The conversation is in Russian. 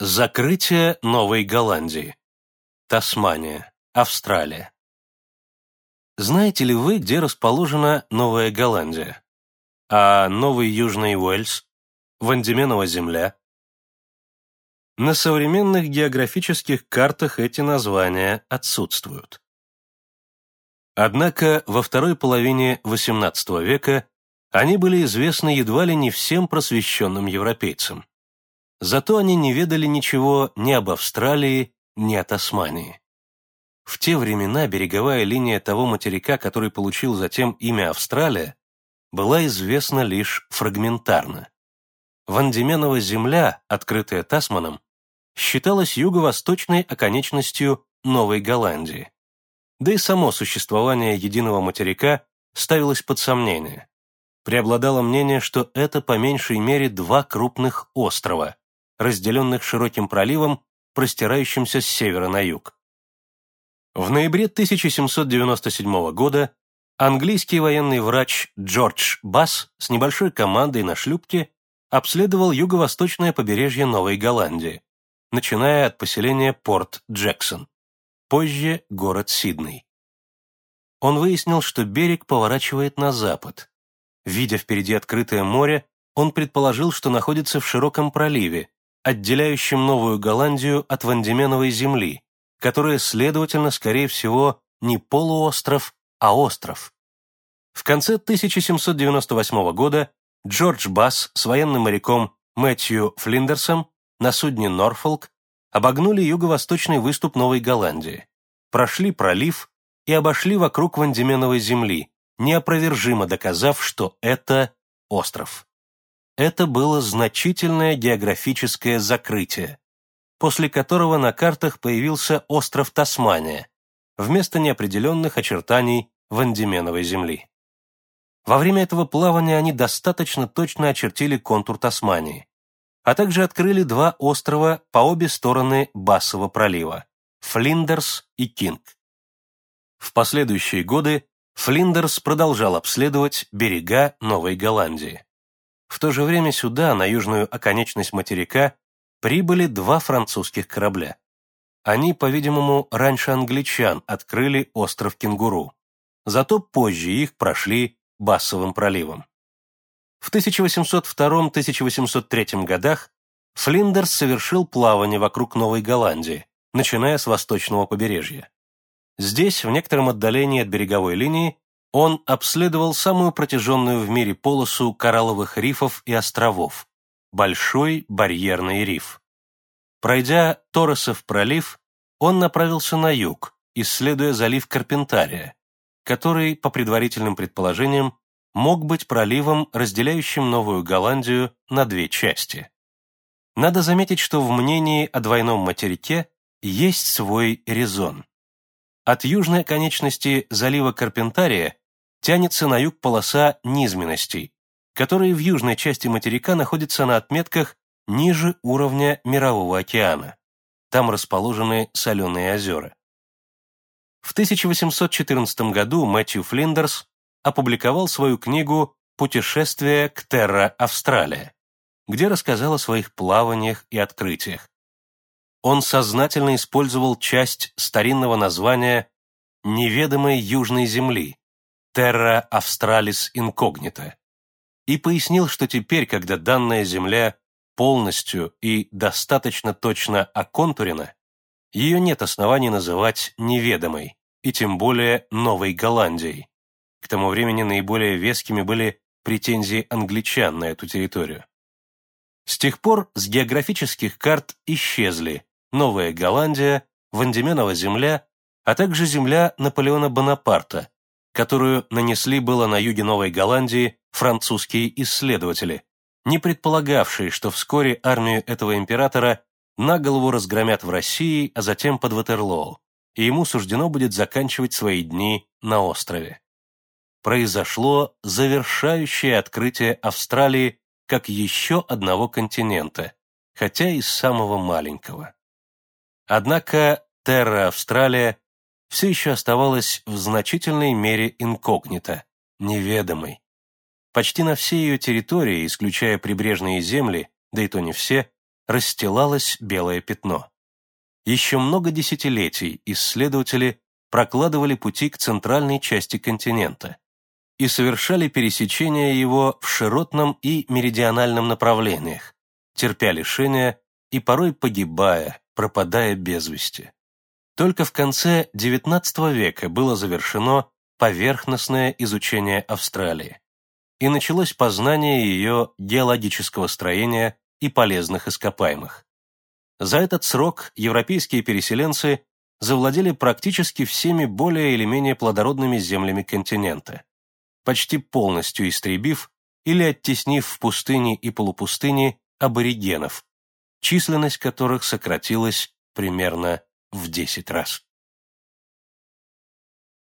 Закрытие Новой Голландии. Тасмания, Австралия. Знаете ли вы, где расположена Новая Голландия? А Новый Южный Уэльс? Вандеменова земля? На современных географических картах эти названия отсутствуют. Однако во второй половине XVIII века они были известны едва ли не всем просвещенным европейцам. Зато они не ведали ничего ни об Австралии, ни о Тасмании. В те времена береговая линия того материка, который получил затем имя Австралия, была известна лишь фрагментарно. Вандеменова земля, открытая Тасманом, считалась юго-восточной оконечностью Новой Голландии. Да и само существование единого материка ставилось под сомнение. Преобладало мнение, что это по меньшей мере два крупных острова, разделенных широким проливом, простирающимся с севера на юг. В ноябре 1797 года английский военный врач Джордж Басс с небольшой командой на шлюпке обследовал юго-восточное побережье Новой Голландии, начиная от поселения Порт Джексон, позже город Сидней. Он выяснил, что берег поворачивает на запад. Видя впереди открытое море, он предположил, что находится в широком проливе, отделяющим Новую Голландию от Вандеменовой земли, которая, следовательно, скорее всего, не полуостров, а остров. В конце 1798 года Джордж Басс с военным моряком Мэтью Флиндерсом на судне «Норфолк» обогнули юго-восточный выступ Новой Голландии, прошли пролив и обошли вокруг Вандеменовой земли, неопровержимо доказав, что это остров. Это было значительное географическое закрытие, после которого на картах появился остров Тасмания, вместо неопределенных очертаний Вандеменовой земли. Во время этого плавания они достаточно точно очертили контур Тасмании, а также открыли два острова по обе стороны Бассового пролива – Флиндерс и Кинг. В последующие годы Флиндерс продолжал обследовать берега Новой Голландии. В то же время сюда, на южную оконечность материка, прибыли два французских корабля. Они, по-видимому, раньше англичан открыли остров Кенгуру, зато позже их прошли Бассовым проливом. В 1802-1803 годах Флиндерс совершил плавание вокруг Новой Голландии, начиная с восточного побережья. Здесь, в некотором отдалении от береговой линии, он обследовал самую протяженную в мире полосу коралловых рифов и островов – Большой барьерный риф. Пройдя Торресов пролив, он направился на юг, исследуя залив Карпентария, который, по предварительным предположениям, мог быть проливом, разделяющим Новую Голландию на две части. Надо заметить, что в мнении о двойном материке есть свой резон. От южной конечности залива Карпентария тянется на юг полоса низменностей, которые в южной части материка находятся на отметках ниже уровня Мирового океана. Там расположены соленые озера. В 1814 году Мэтью Флиндерс опубликовал свою книгу «Путешествие к Терра Австралия», где рассказал о своих плаваниях и открытиях. Он сознательно использовал часть старинного названия «Неведомой Южной Земли» Terra Australis Incognita и пояснил, что теперь, когда данная Земля полностью и достаточно точно оконтурена, ее нет оснований называть неведомой, и тем более Новой Голландией. К тому времени наиболее вескими были претензии англичан на эту территорию. С тех пор с географических карт исчезли Новая Голландия, Вандеменова земля, а также земля Наполеона Бонапарта, которую нанесли было на юге Новой Голландии французские исследователи, не предполагавшие, что вскоре армию этого императора на голову разгромят в России, а затем под Ватерлоу, и ему суждено будет заканчивать свои дни на острове произошло завершающее открытие Австралии как еще одного континента, хотя и самого маленького. Однако Терра Австралия все еще оставалась в значительной мере инкогнито, неведомой. Почти на всей ее территории, исключая прибрежные земли, да и то не все, расстилалось белое пятно. Еще много десятилетий исследователи прокладывали пути к центральной части континента и совершали пересечение его в широтном и меридиональном направлениях, терпя лишения и порой погибая, пропадая без вести. Только в конце XIX века было завершено поверхностное изучение Австралии, и началось познание ее геологического строения и полезных ископаемых. За этот срок европейские переселенцы завладели практически всеми более или менее плодородными землями континента, почти полностью истребив или оттеснив в пустыни и полупустыни аборигенов, численность которых сократилась примерно в 10 раз.